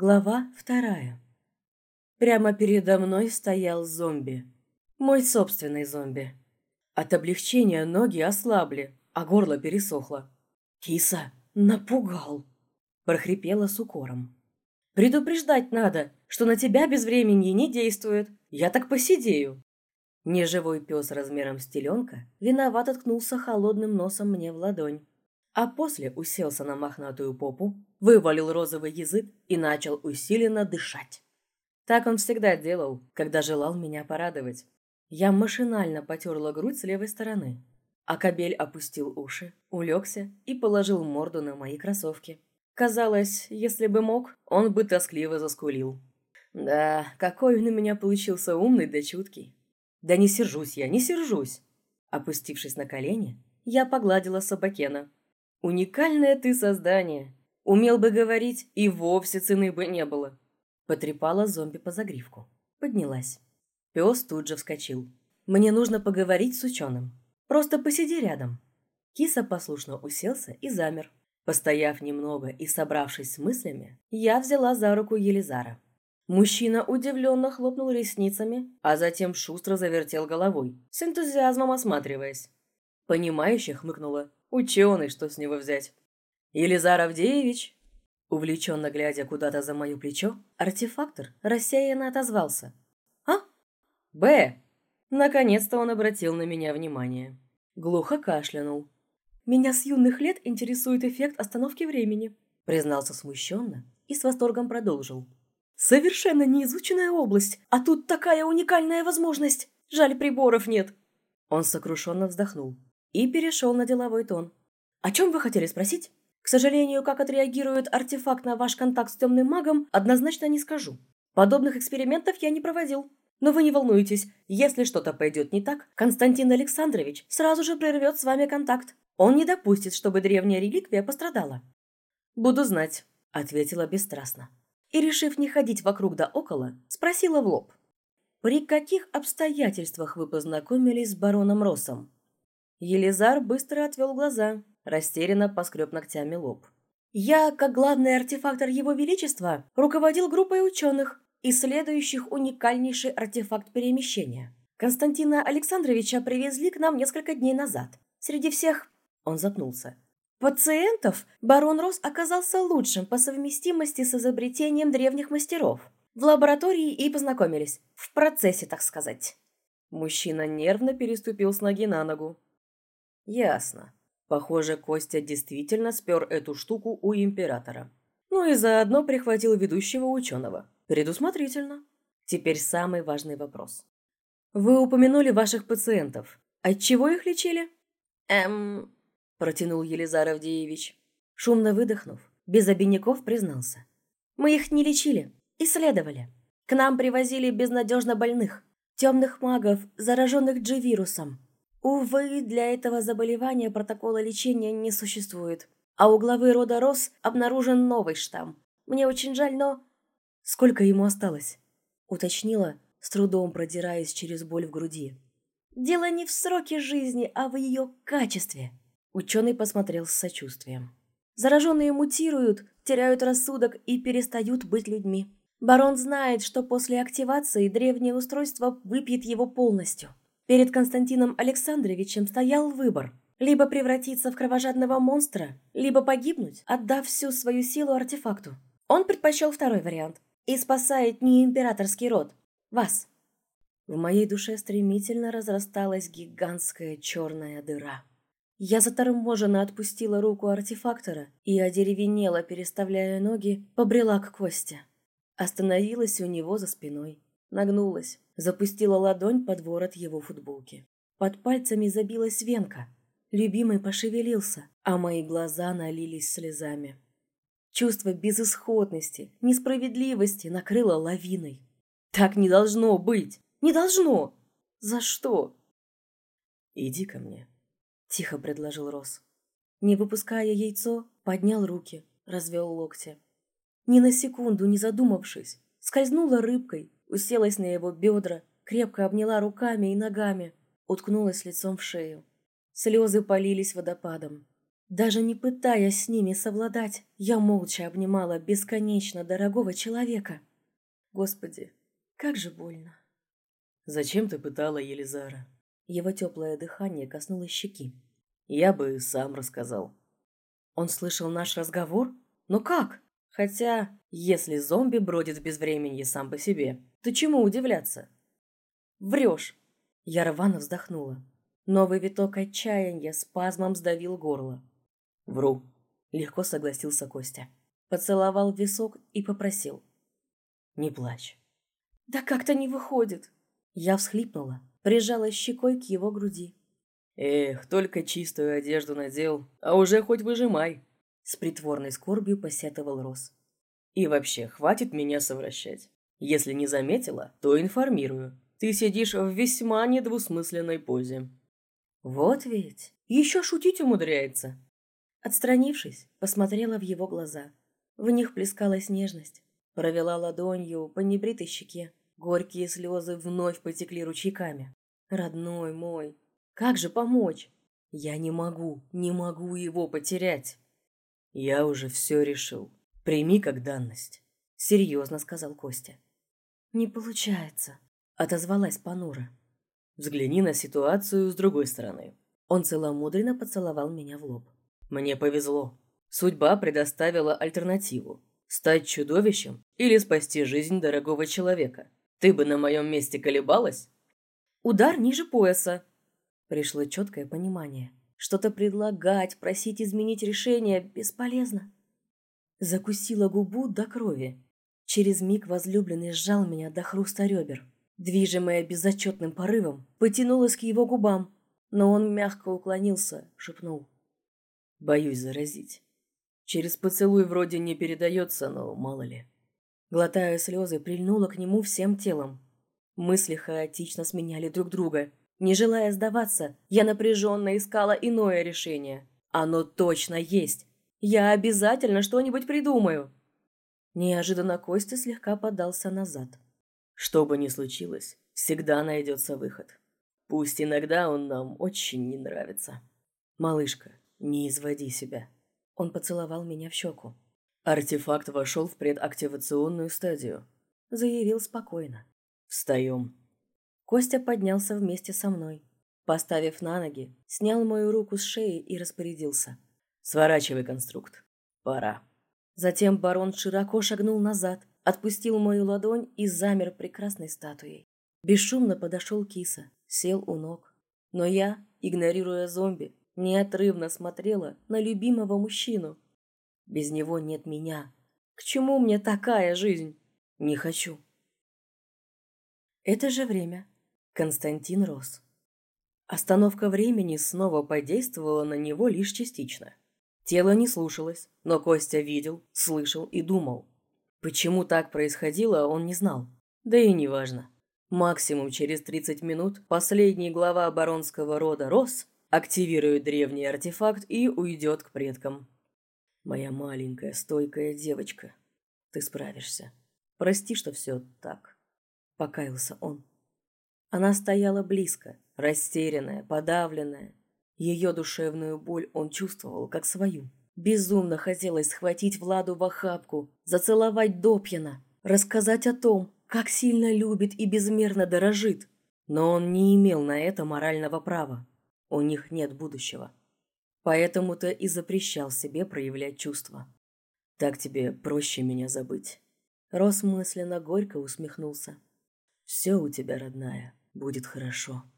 Глава вторая. Прямо передо мной стоял зомби. Мой собственный зомби. От облегчения ноги ослабли, а горло пересохло. «Киса, напугал!» – прохрипела с укором. «Предупреждать надо, что на тебя без времени не действует. Я так посидею». Неживой пес размером с теленка виновато ткнулся холодным носом мне в ладонь а после уселся на мохнатую попу, вывалил розовый язык и начал усиленно дышать. Так он всегда делал, когда желал меня порадовать. Я машинально потерла грудь с левой стороны, а кобель опустил уши, улегся и положил морду на мои кроссовки. Казалось, если бы мог, он бы тоскливо заскулил. Да, какой он у меня получился умный да чуткий. Да не сержусь я, не сержусь. Опустившись на колени, я погладила собакена, «Уникальное ты создание. Умел бы говорить, и вовсе цены бы не было». Потрепала зомби по загривку. Поднялась. Пес тут же вскочил. «Мне нужно поговорить с ученым. Просто посиди рядом». Киса послушно уселся и замер. Постояв немного и собравшись с мыслями, я взяла за руку Елизара. Мужчина удивленно хлопнул ресницами, а затем шустро завертел головой, с энтузиазмом осматриваясь. Понимающе хмыкнула. Ученый, что с него взять? Елизар Авдеевич? Увлеченно глядя куда-то за мое плечо, артефактор рассеянно отозвался. «А? Б!» Наконец-то он обратил на меня внимание. Глухо кашлянул. «Меня с юных лет интересует эффект остановки времени», признался смущенно и с восторгом продолжил. «Совершенно неизученная область, а тут такая уникальная возможность! Жаль, приборов нет!» Он сокрушенно вздохнул и перешел на деловой тон. «О чем вы хотели спросить? К сожалению, как отреагирует артефакт на ваш контакт с темным магом, однозначно не скажу. Подобных экспериментов я не проводил. Но вы не волнуйтесь, если что-то пойдет не так, Константин Александрович сразу же прервет с вами контакт. Он не допустит, чтобы древняя реликвия пострадала». «Буду знать», — ответила бесстрастно. И, решив не ходить вокруг да около, спросила в лоб. «При каких обстоятельствах вы познакомились с бароном Россом?» Елизар быстро отвел глаза, растерянно поскреб ногтями лоб. «Я, как главный артефактор Его Величества, руководил группой ученых, исследующих уникальнейший артефакт перемещения. Константина Александровича привезли к нам несколько дней назад. Среди всех...» Он запнулся. «Пациентов барон Рос оказался лучшим по совместимости с изобретением древних мастеров. В лаборатории и познакомились. В процессе, так сказать». Мужчина нервно переступил с ноги на ногу. Ясно. Похоже, Костя действительно спер эту штуку у императора. Ну и заодно прихватил ведущего ученого. Предусмотрительно. Теперь самый важный вопрос. Вы упомянули ваших пациентов. От чего их лечили? Эм... Протянул Елизар Авдеевич. Шумно выдохнув, без обиняков признался. Мы их не лечили, исследовали. К нам привозили безнадежно больных, темных магов, зараженных G-вирусом, Увы, для этого заболевания протокола лечения не существует. А у главы рода Рос обнаружен новый штамм. Мне очень жаль, но... Сколько ему осталось? Уточнила, с трудом продираясь через боль в груди. Дело не в сроке жизни, а в ее качестве. Ученый посмотрел с сочувствием. Зараженные мутируют, теряют рассудок и перестают быть людьми. Барон знает, что после активации древнее устройство выпьет его полностью. Перед Константином Александровичем стоял выбор – либо превратиться в кровожадного монстра, либо погибнуть, отдав всю свою силу артефакту. Он предпочел второй вариант и спасает не императорский род, вас. В моей душе стремительно разрасталась гигантская черная дыра. Я заторможенно отпустила руку артефактора и одеревенела, переставляя ноги, побрела к Косте. Остановилась у него за спиной, нагнулась, запустила ладонь под ворот его футболки. Под пальцами забилась венка. Любимый пошевелился, а мои глаза налились слезами. Чувство безысходности, несправедливости накрыло лавиной. Так не должно быть! Не должно! За что? «Иди ко мне», — тихо предложил Рос. Не выпуская яйцо, поднял руки, развел локти. Ни на секунду не задумавшись, скользнула рыбкой, уселась на его бедра, крепко обняла руками и ногами, уткнулась лицом в шею. Слезы полились водопадом. Даже не пытаясь с ними совладать, я молча обнимала бесконечно дорогого человека. Господи, как же больно. «Зачем ты пытала Елизара?» Его теплое дыхание коснулось щеки. «Я бы сам рассказал». Он слышал наш разговор? Но как? Хотя, если зомби бродит в безвременье сам по себе, то чему удивляться? Врешь. Я рвано вздохнула. Новый виток отчаяния спазмом сдавил горло. «Вру», — легко согласился Костя. Поцеловал висок и попросил. «Не плачь». «Да как-то не выходит». Я всхлипнула, прижала щекой к его груди. «Эх, только чистую одежду надел, а уже хоть выжимай!» С притворной скорбью посетовал Рос. «И вообще, хватит меня совращать. Если не заметила, то информирую. Ты сидишь в весьма недвусмысленной позе». «Вот ведь! Еще шутить умудряется!» Отстранившись, посмотрела в его глаза. В них плескалась нежность. Провела ладонью по небритой щеке. Горькие слезы вновь потекли ручейками. «Родной мой, как же помочь? Я не могу, не могу его потерять!» «Я уже все решил. Прими как данность», — серьезно сказал Костя. «Не получается», — отозвалась Панура. «Взгляни на ситуацию с другой стороны». Он целомудренно поцеловал меня в лоб. Мне повезло. Судьба предоставила альтернативу. Стать чудовищем или спасти жизнь дорогого человека. Ты бы на моем месте колебалась? Удар ниже пояса. Пришло четкое понимание. Что-то предлагать, просить изменить решение бесполезно. Закусила губу до крови. Через миг возлюбленный сжал меня до хруста ребер. Движимая безотчетным порывом, потянулась к его губам, но он мягко уклонился, шепнул. Боюсь заразить. Через поцелуй вроде не передается, но мало ли. Глотая слезы, прильнула к нему всем телом. Мысли хаотично сменяли друг друга. Не желая сдаваться, я напряженно искала иное решение. Оно точно есть. Я обязательно что-нибудь придумаю. Неожиданно Костя слегка подался назад. Что бы ни случилось, всегда найдется выход. Пусть иногда он нам очень не нравится. Малышка, «Не изводи себя». Он поцеловал меня в щеку. «Артефакт вошел в предактивационную стадию», — заявил спокойно. «Встаем». Костя поднялся вместе со мной. Поставив на ноги, снял мою руку с шеи и распорядился. «Сворачивай конструкт. Пора». Затем барон широко шагнул назад, отпустил мою ладонь и замер прекрасной статуей. Бесшумно подошел киса, сел у ног. Но я, игнорируя зомби, неотрывно смотрела на любимого мужчину. Без него нет меня. К чему мне такая жизнь? Не хочу. Это же время. Константин рос. Остановка времени снова подействовала на него лишь частично. Тело не слушалось, но Костя видел, слышал и думал. Почему так происходило, он не знал. Да и неважно. Максимум через 30 минут последний глава оборонского рода рос активирует древний артефакт и уйдет к предкам. Моя маленькая, стойкая девочка, ты справишься. Прости, что все так. Покаялся он. Она стояла близко, растерянная, подавленная. Ее душевную боль он чувствовал, как свою. Безумно хотелось схватить Владу в охапку, зацеловать допьяно, рассказать о том, как сильно любит и безмерно дорожит. Но он не имел на это морального права. У них нет будущего. Поэтому-то и запрещал себе проявлять чувства. Так тебе проще меня забыть. Рос мысленно горько усмехнулся. Все у тебя, родная, будет хорошо.